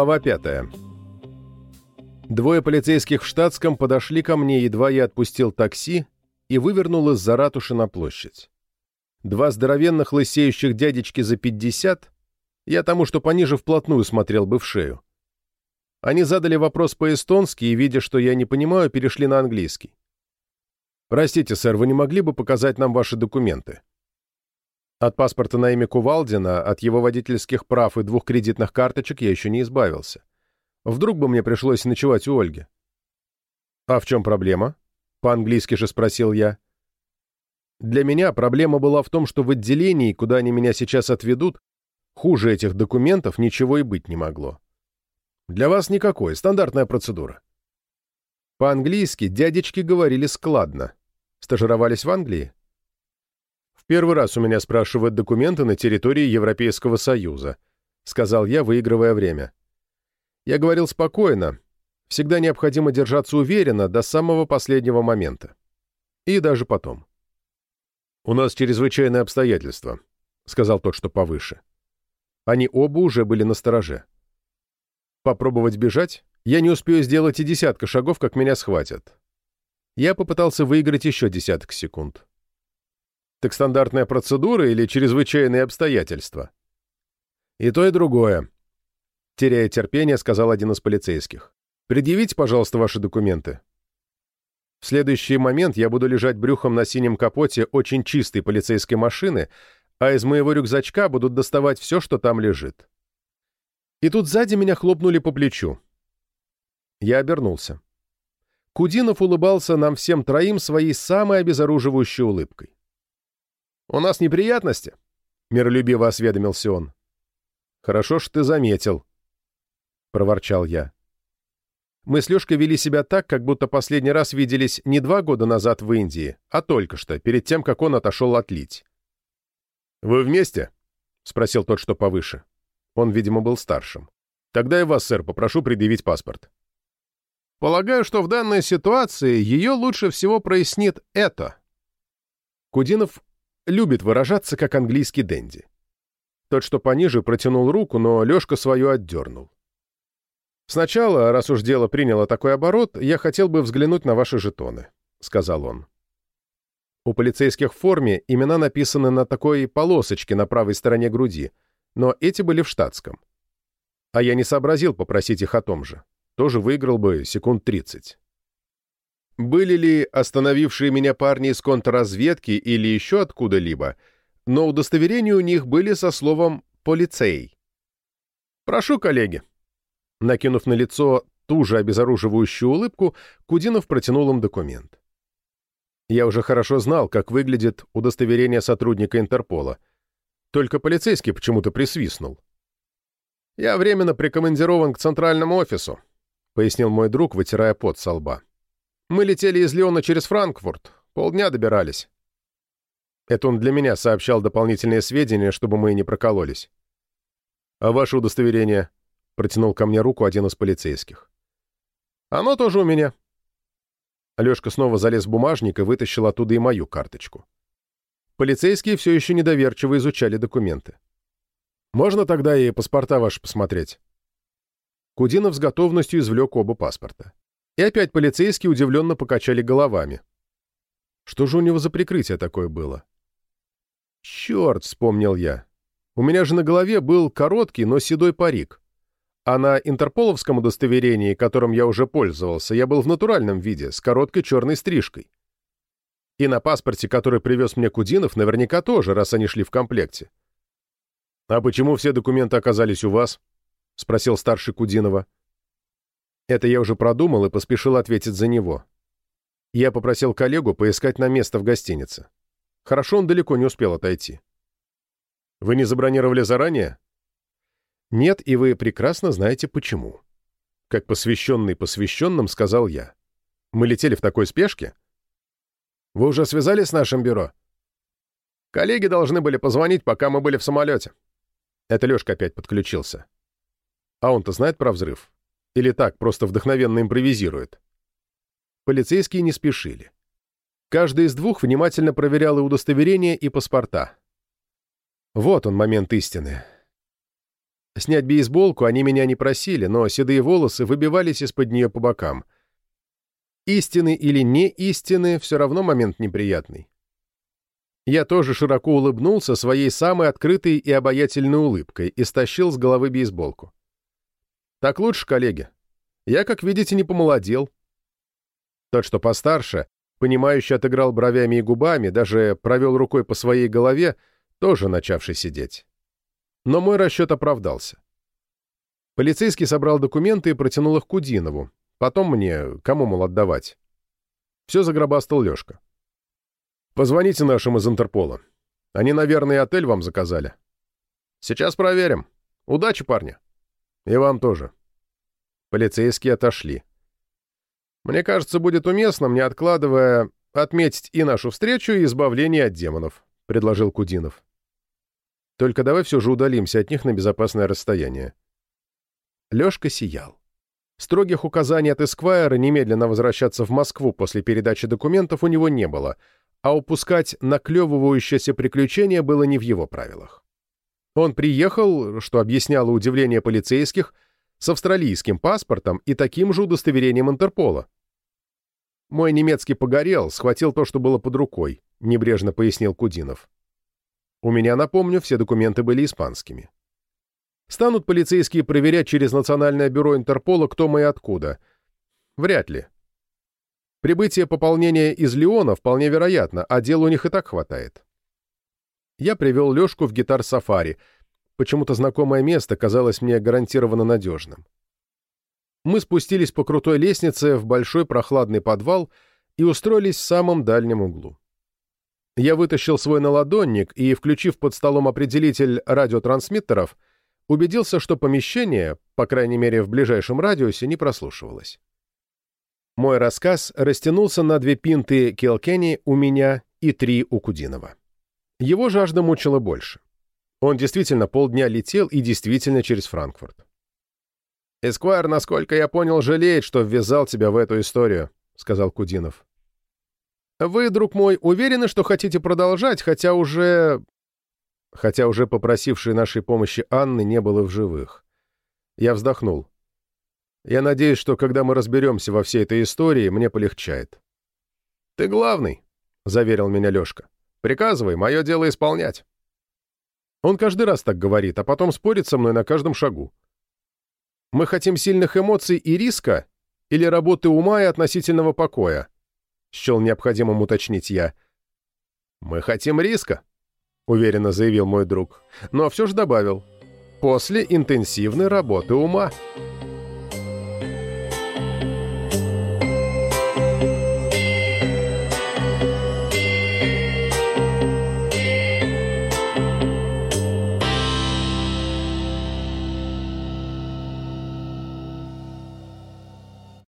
Глава 5. Двое полицейских в штатском подошли ко мне, едва я отпустил такси и вывернул из-за ратуши на площадь. Два здоровенных лысеющих дядечки за 50, я тому, что пониже вплотную смотрел бы в шею. Они задали вопрос по-эстонски и, видя, что я не понимаю, перешли на английский. «Простите, сэр, вы не могли бы показать нам ваши документы?» От паспорта на имя Кувалдина, от его водительских прав и двух кредитных карточек я еще не избавился. Вдруг бы мне пришлось ночевать у Ольги. «А в чем проблема?» — по-английски же спросил я. Для меня проблема была в том, что в отделении, куда они меня сейчас отведут, хуже этих документов ничего и быть не могло. Для вас никакой, стандартная процедура. По-английски дядечки говорили складно. Стажировались в Англии? «Первый раз у меня спрашивают документы на территории Европейского Союза», сказал я, выигрывая время. Я говорил спокойно. Всегда необходимо держаться уверенно до самого последнего момента. И даже потом. «У нас чрезвычайные обстоятельства», — сказал тот, что повыше. Они оба уже были на стороже. Попробовать бежать? Я не успею сделать и десятка шагов, как меня схватят. Я попытался выиграть еще десяток секунд. Так стандартная процедура или чрезвычайные обстоятельства? И то, и другое. Теряя терпение, сказал один из полицейских. Предъявите, пожалуйста, ваши документы. В следующий момент я буду лежать брюхом на синем капоте очень чистой полицейской машины, а из моего рюкзачка будут доставать все, что там лежит. И тут сзади меня хлопнули по плечу. Я обернулся. Кудинов улыбался нам всем троим своей самой обезоруживающей улыбкой. «У нас неприятности?» — миролюбиво осведомился он. «Хорошо, что ты заметил», — проворчал я. Мы с Лёшкой вели себя так, как будто последний раз виделись не два года назад в Индии, а только что, перед тем, как он отошел отлить. «Вы вместе?» — спросил тот, что повыше. Он, видимо, был старшим. «Тогда и вас, сэр, попрошу предъявить паспорт». «Полагаю, что в данной ситуации ее лучше всего прояснит это». Кудинов любит выражаться как английский денди. Тот, что пониже, протянул руку, но Лёшка свою отдернул. «Сначала, раз уж дело приняло такой оборот, я хотел бы взглянуть на ваши жетоны», — сказал он. У полицейских в форме имена написаны на такой полосочке на правой стороне груди, но эти были в штатском. А я не сообразил попросить их о том же. Тоже выиграл бы секунд тридцать. Были ли остановившие меня парни из контрразведки или еще откуда-либо, но удостоверения у них были со словом «полицей». «Прошу, коллеги». Накинув на лицо ту же обезоруживающую улыбку, Кудинов протянул им документ. Я уже хорошо знал, как выглядит удостоверение сотрудника Интерпола. Только полицейский почему-то присвистнул. «Я временно прикомандирован к центральному офису», — пояснил мой друг, вытирая пот со лба. Мы летели из Леона через Франкфурт. Полдня добирались. Это он для меня сообщал дополнительные сведения, чтобы мы не прокололись. «А ваше удостоверение?» — протянул ко мне руку один из полицейских. «Оно тоже у меня». Алешка снова залез в бумажник и вытащил оттуда и мою карточку. Полицейские все еще недоверчиво изучали документы. «Можно тогда и паспорта ваши посмотреть?» Кудинов с готовностью извлек оба паспорта. И опять полицейские удивленно покачали головами. Что же у него за прикрытие такое было? «Черт!» — вспомнил я. «У меня же на голове был короткий, но седой парик. А на интерполовском удостоверении, которым я уже пользовался, я был в натуральном виде, с короткой черной стрижкой. И на паспорте, который привез мне Кудинов, наверняка тоже, раз они шли в комплекте». «А почему все документы оказались у вас?» — спросил старший Кудинова. Это я уже продумал и поспешил ответить за него. Я попросил коллегу поискать на место в гостинице. Хорошо, он далеко не успел отойти. Вы не забронировали заранее? Нет, и вы прекрасно знаете почему. Как посвященный посвященным, сказал я. Мы летели в такой спешке? Вы уже связались с нашим бюро? Коллеги должны были позвонить, пока мы были в самолете. Это Лешка опять подключился. А он-то знает про взрыв? Или так, просто вдохновенно импровизирует. Полицейские не спешили. Каждый из двух внимательно проверял и удостоверения, и паспорта. Вот он, момент истины. Снять бейсболку они меня не просили, но седые волосы выбивались из-под нее по бокам. Истины или не истины, все равно момент неприятный. Я тоже широко улыбнулся своей самой открытой и обаятельной улыбкой и стащил с головы бейсболку. «Так лучше, коллеги. Я, как видите, не помолодел». Тот, что постарше, понимающе отыграл бровями и губами, даже провел рукой по своей голове, тоже начавший сидеть. Но мой расчет оправдался. Полицейский собрал документы и протянул их Кудинову. Потом мне, кому, мол, отдавать. Все загробастал Лешка. «Позвоните нашим из Интерпола. Они, наверное, отель вам заказали». «Сейчас проверим. Удачи, парни». «И вам тоже». Полицейские отошли. «Мне кажется, будет уместно, не откладывая, отметить и нашу встречу, и избавление от демонов», — предложил Кудинов. Только давай все же удалимся от них на безопасное расстояние. Лешка сиял. Строгих указаний от Эсквайра немедленно возвращаться в Москву после передачи документов у него не было, а упускать наклевывающееся приключение было не в его правилах. Он приехал, что объясняло удивление полицейских, с австралийским паспортом и таким же удостоверением Интерпола. «Мой немецкий погорел, схватил то, что было под рукой», — небрежно пояснил Кудинов. У меня, напомню, все документы были испанскими. Станут полицейские проверять через Национальное бюро Интерпола, кто мы и откуда? Вряд ли. Прибытие пополнения из Леона вполне вероятно, а дел у них и так хватает. Я привел Лешку в гитар-сафари. Почему-то знакомое место казалось мне гарантированно надежным. Мы спустились по крутой лестнице в большой прохладный подвал и устроились в самом дальнем углу. Я вытащил свой наладонник и, включив под столом определитель радиотрансмиттеров, убедился, что помещение, по крайней мере в ближайшем радиусе, не прослушивалось. Мой рассказ растянулся на две пинты Келкенни у меня и три у Кудинова. Его жажда мучила больше. Он действительно полдня летел и действительно через Франкфурт. «Эсквайр, насколько я понял, жалеет, что ввязал тебя в эту историю», — сказал Кудинов. Вы, друг мой, уверены, что хотите продолжать, хотя уже... Хотя уже попросившей нашей помощи Анны не было в живых. Я вздохнул. Я надеюсь, что когда мы разберемся во всей этой истории, мне полегчает. «Ты главный», — заверил меня Лешка. «Приказывай, мое дело исполнять». Он каждый раз так говорит, а потом спорит со мной на каждом шагу. Мы хотим сильных эмоций и риска или работы ума и относительного покоя? — счел необходимым уточнить я. «Мы хотим риска», — уверенно заявил мой друг, но все же добавил, «после интенсивной работы ума».